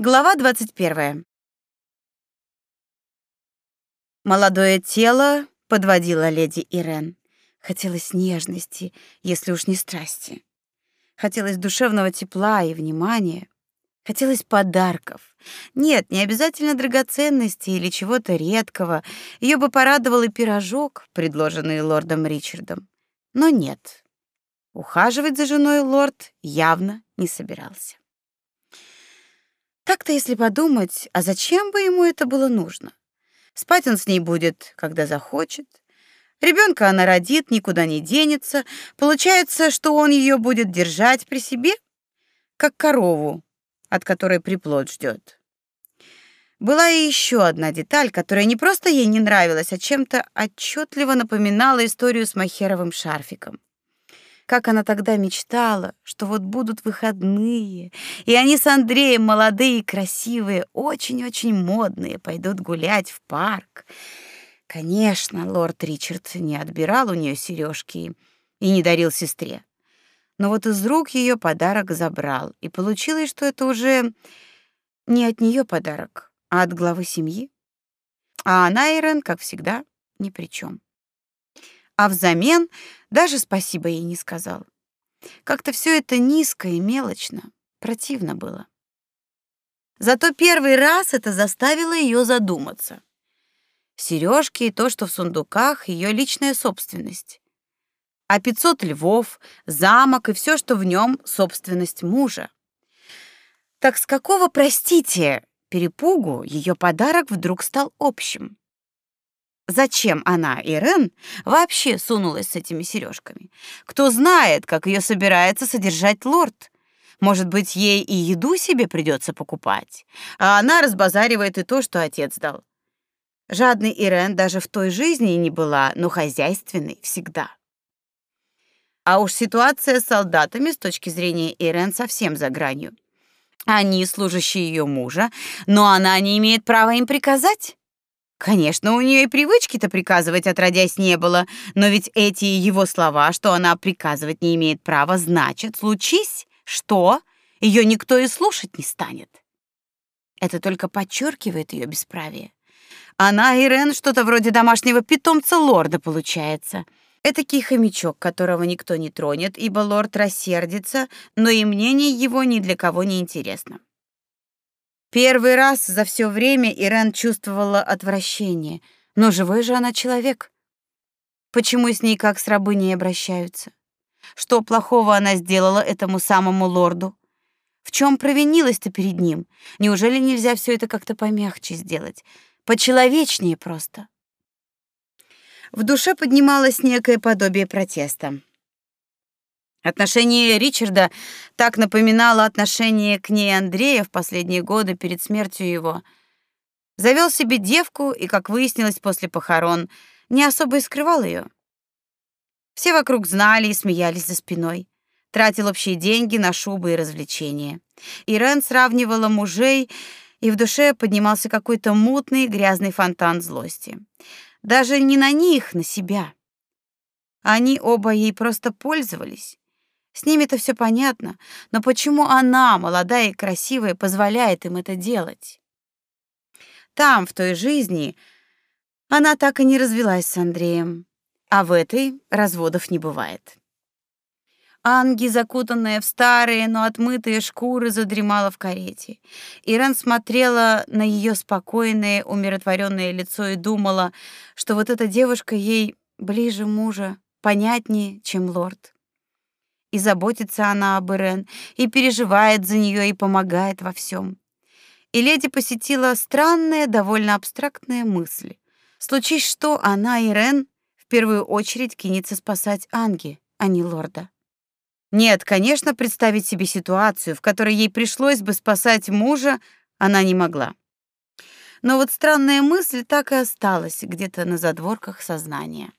Глава 21. Молодое тело подводило леди Ирен. Хотелось нежности, если уж не страсти. Хотелось душевного тепла и внимания. Хотелось подарков. Нет, не обязательно драгоценностей или чего-то редкого. Ее бы порадовал и пирожок, предложенный лордом Ричардом. Но нет. Ухаживать за женой лорд явно не собирался. Так-то, если подумать, а зачем бы ему это было нужно? Спать он с ней будет, когда захочет. Ребенка она родит, никуда не денется. Получается, что он ее будет держать при себе, как корову, от которой приплод ждет. Была и еще одна деталь, которая не просто ей не нравилась, а чем-то отчетливо напоминала историю с махеровым шарфиком. Как она тогда мечтала, что вот будут выходные, и они с Андреем молодые и красивые, очень-очень модные, пойдут гулять в парк. Конечно, лорд Ричард не отбирал у нее сережки и не дарил сестре. Но вот из рук ее подарок забрал, и получилось, что это уже не от нее подарок, а от главы семьи. А она, Ирен, как всегда, ни при чем а взамен даже спасибо ей не сказал. Как-то все это низко и мелочно, противно было. Зато первый раз это заставило ее задуматься. Сережки и то, что в сундуках, ее личная собственность. А 500 львов, замок и все, что в нем собственность мужа. Так с какого, простите, перепугу ее подарок вдруг стал общим? Зачем она, Ирен, вообще сунулась с этими сережками? Кто знает, как ее собирается содержать лорд? Может быть, ей и еду себе придется покупать, а она разбазаривает и то, что отец дал. Жадный Ирен даже в той жизни не была, но хозяйственной всегда. А уж ситуация с солдатами с точки зрения Ирен совсем за гранью. Они служащие ее мужа, но она не имеет права им приказать. Конечно, у нее и привычки-то приказывать отродясь не было, но ведь эти его слова, что она приказывать не имеет права, значит, случись, что ее никто и слушать не станет. Это только подчеркивает ее бесправие. Она, Ирен, что-то вроде домашнего питомца лорда получается. Этакий хомячок, которого никто не тронет, ибо лорд рассердится, но и мнение его ни для кого не интересно. Первый раз за все время Ирен чувствовала отвращение. Но живой же она человек. Почему с ней как с рабыней обращаются? Что плохого она сделала этому самому лорду? В чем провинилась-то перед ним? Неужели нельзя все это как-то помягче сделать? Почеловечнее просто. В душе поднималось некое подобие протеста. Отношение Ричарда так напоминало отношение к ней Андрея в последние годы перед смертью его. Завел себе девку и, как выяснилось после похорон, не особо и скрывал ее. Все вокруг знали и смеялись за спиной. Тратил общие деньги на шубы и развлечения. Ирен сравнивала мужей, и в душе поднимался какой-то мутный, грязный фонтан злости. Даже не на них, на себя. Они оба ей просто пользовались. С ними-то все понятно, но почему она, молодая и красивая, позволяет им это делать? Там, в той жизни, она так и не развелась с Андреем, а в этой разводов не бывает. Анги, закутанная в старые, но отмытые шкуры, задремала в карете. Ирен смотрела на ее спокойное, умиротворенное лицо и думала, что вот эта девушка ей ближе мужа, понятнее, чем лорд. И заботится она об Ирен, и переживает за нее, и помогает во всем. И леди посетила странная, довольно абстрактная мысль. Случись что, она, Ирен, в первую очередь кинется спасать Анги, а не лорда. Нет, конечно, представить себе ситуацию, в которой ей пришлось бы спасать мужа, она не могла. Но вот странная мысль так и осталась где-то на задворках сознания.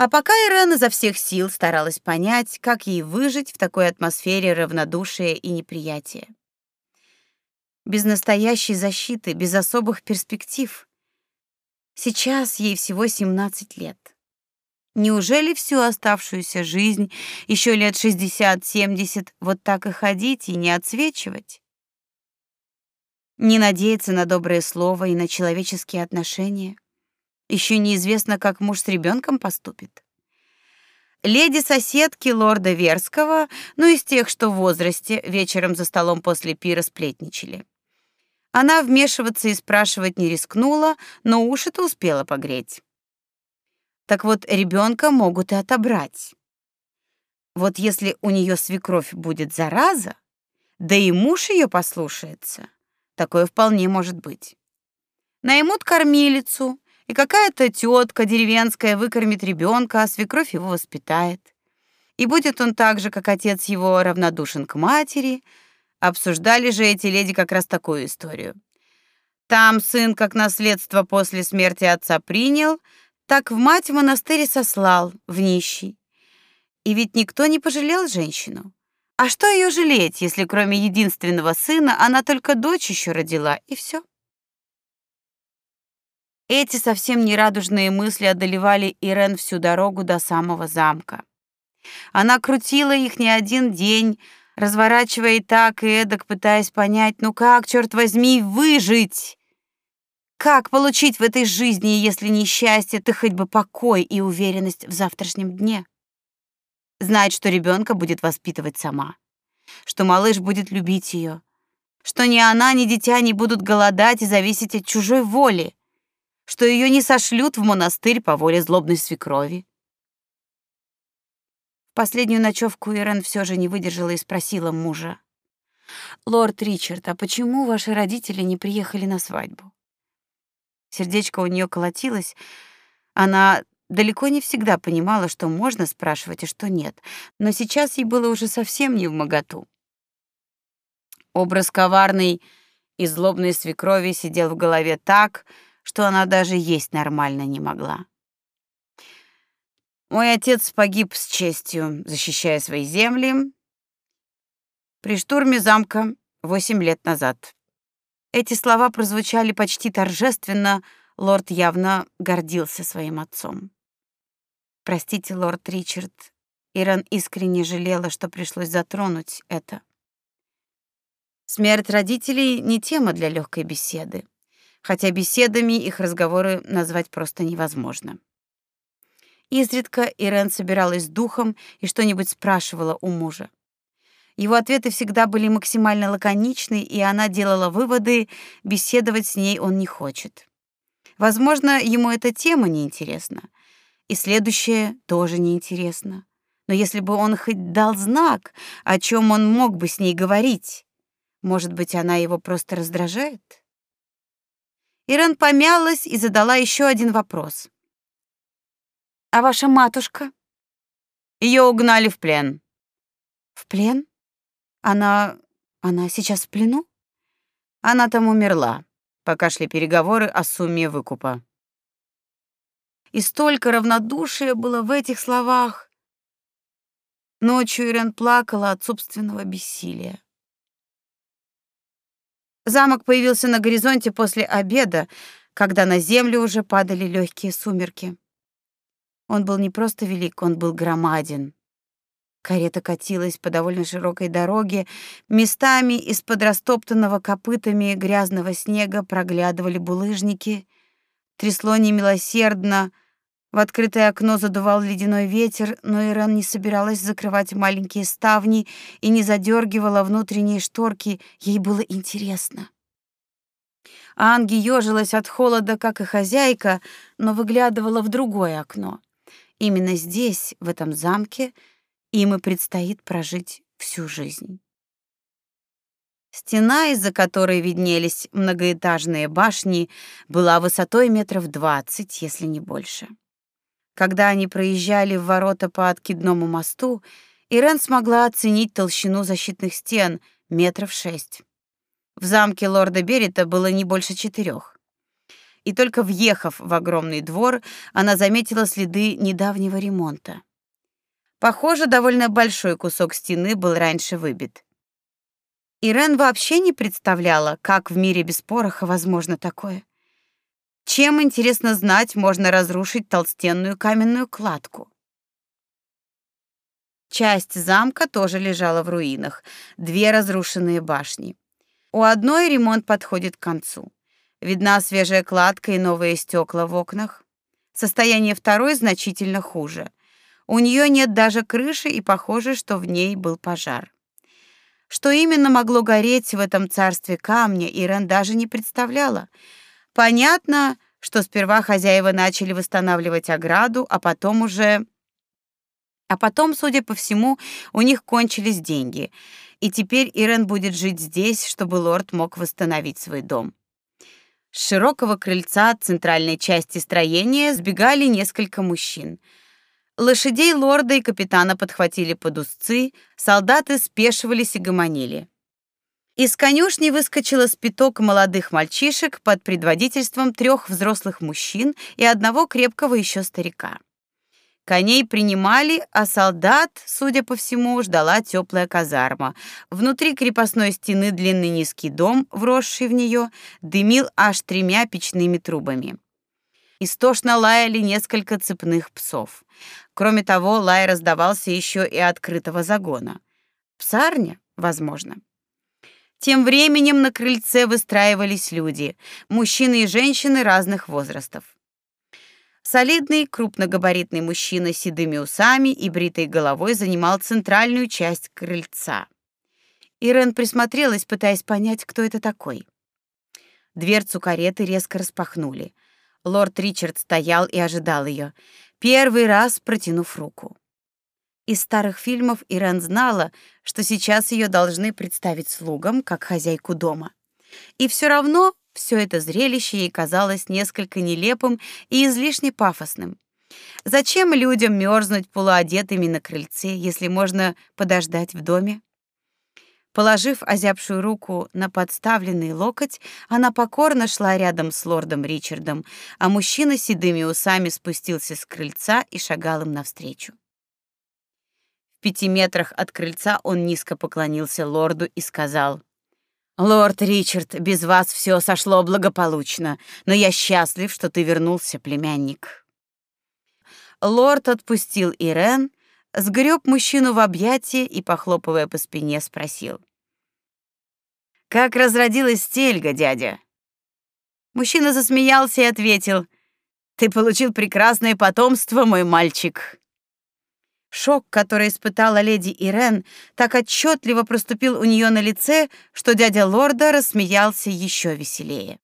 А пока Ирен изо всех сил старалась понять, как ей выжить в такой атмосфере равнодушия и неприятия. Без настоящей защиты, без особых перспектив. Сейчас ей всего 17 лет. Неужели всю оставшуюся жизнь, еще лет 60-70, вот так и ходить и не отсвечивать? Не надеяться на доброе слово и на человеческие отношения. Еще неизвестно, как муж с ребенком поступит. Леди-соседки лорда Верского, ну из тех, что в возрасте, вечером за столом после пира сплетничали. Она вмешиваться и спрашивать не рискнула, но уши-то успела погреть. Так вот, ребенка могут и отобрать. Вот если у нее свекровь будет зараза, да и муж ее послушается, такое вполне может быть. Наймут кормилицу, и какая-то тетка деревенская выкормит ребенка, а свекровь его воспитает. И будет он так же, как отец его, равнодушен к матери. Обсуждали же эти леди как раз такую историю. Там сын как наследство после смерти отца принял, так в мать в монастырь сослал, в нищий. И ведь никто не пожалел женщину. А что ее жалеть, если кроме единственного сына она только дочь еще родила, и все? Эти совсем нерадужные мысли одолевали Ирен всю дорогу до самого замка. Она крутила их не один день, разворачивая и так, и эдак, пытаясь понять, ну как, черт возьми, выжить? Как получить в этой жизни, если не счастье, то хоть бы покой и уверенность в завтрашнем дне? Знать, что ребенка будет воспитывать сама, что малыш будет любить ее, что ни она, ни дитя не будут голодать и зависеть от чужой воли, что ее не сошлют в монастырь по воле злобной свекрови. Последнюю ночевку Ирен все же не выдержала и спросила мужа: "Лорд Ричард, а почему ваши родители не приехали на свадьбу?" Сердечко у нее колотилось. Она далеко не всегда понимала, что можно спрашивать, а что нет, но сейчас ей было уже совсем не в моготу. Образ коварной и злобной свекрови сидел в голове так, что она даже есть нормально не могла. Мой отец погиб с честью, защищая свои земли при штурме замка восемь лет назад. Эти слова прозвучали почти торжественно, лорд явно гордился своим отцом. Простите, лорд Ричард, Иран искренне жалела, что пришлось затронуть это. Смерть родителей не тема для легкой беседы хотя беседами их разговоры назвать просто невозможно. Изредка Ирен собиралась с духом и что-нибудь спрашивала у мужа. Его ответы всегда были максимально лаконичны, и она делала выводы, беседовать с ней он не хочет. Возможно, ему эта тема неинтересна, и следующее тоже неинтересно. Но если бы он хоть дал знак, о чем он мог бы с ней говорить, может быть, она его просто раздражает? Ирен помялась и задала еще один вопрос. А ваша матушка? Ее угнали в плен. В плен? Она она сейчас в плену? Она там умерла, пока шли переговоры о сумме выкупа. И столько равнодушия было в этих словах. Ночью Ирен плакала от собственного бессилия. Замок появился на горизонте после обеда, когда на землю уже падали легкие сумерки. Он был не просто велик, он был громаден. Карета катилась по довольно широкой дороге, местами из-под растоптанного копытами грязного снега проглядывали булыжники, трясло немилосердно, в открытое окно задувал ледяной ветер, но Ирен не собиралась закрывать маленькие ставни и не задергивала внутренние шторки, ей было интересно. Анги ёжилась от холода, как и хозяйка, но выглядывала в другое окно. Именно здесь, в этом замке, им и предстоит прожить всю жизнь. Стена, из-за которой виднелись многоэтажные башни, была высотой метров двадцать, если не больше. Когда они проезжали в ворота по откидному мосту, Ирен смогла оценить толщину защитных стен метров шесть. В замке лорда Берита было не больше четырех. И только въехав в огромный двор, она заметила следы недавнего ремонта. Похоже, довольно большой кусок стены был раньше выбит. Ирен вообще не представляла, как в мире без пороха возможно такое. Чем, интересно знать, можно разрушить толстенную каменную кладку? Часть замка тоже лежала в руинах, две разрушенные башни. У одной ремонт подходит к концу. Видна свежая кладка и новые стекла в окнах. Состояние второй значительно хуже. У нее нет даже крыши, и похоже, что в ней был пожар. Что именно могло гореть в этом царстве камня, Ирен даже не представляла. Понятно, что сперва хозяева начали восстанавливать ограду, а потом уже а потом, судя по всему, у них кончились деньги, и теперь Ирен будет жить здесь, чтобы лорд мог восстановить свой дом. С широкого крыльца центральной части строения сбегали несколько мужчин. Лошадей лорда и капитана подхватили под узцы, солдаты спешивались и гомонили. Из конюшни выскочило спиток молодых мальчишек под предводительством трех взрослых мужчин и одного крепкого еще старика. Коней принимали, а солдат, судя по всему, ждала теплая казарма. Внутри крепостной стены длинный низкий дом, вросший в нее, дымил аж тремя печными трубами. Истошно лаяли несколько цепных псов. Кроме того, лай раздавался еще и открытого загона. Псарня, возможно. Тем временем на крыльце выстраивались люди, мужчины и женщины разных возрастов. Солидный, крупногабаритный мужчина с седыми усами и бритой головой занимал центральную часть крыльца. Ирен присмотрелась, пытаясь понять, кто это такой. Дверцу кареты резко распахнули. Лорд Ричард стоял и ожидал ее, первый раз протянув руку. Из старых фильмов Ирен знала, что сейчас ее должны представить слугам как хозяйку дома. И все равно все это зрелище ей казалось несколько нелепым и излишне пафосным. Зачем людям мерзнуть полуодетыми на крыльце, если можно подождать в доме? Положив озябшую руку на подставленный локоть, она покорно шла рядом с лордом Ричардом, а мужчина с седыми усами спустился с крыльца и шагал им навстречу. Пяти метрах от крыльца он низко поклонился лорду и сказал: Лорд Ричард, без вас все сошло благополучно, но я счастлив, что ты вернулся, племянник. Лорд отпустил Ирен, сгреб мужчину в объятия и, похлопывая по спине, спросил: Как разродилась стельга, дядя? Мужчина засмеялся и ответил: Ты получил прекрасное потомство, мой мальчик. Шок, который испытала леди Ирен, так отчетливо проступил у нее на лице, что дядя Лорда рассмеялся еще веселее.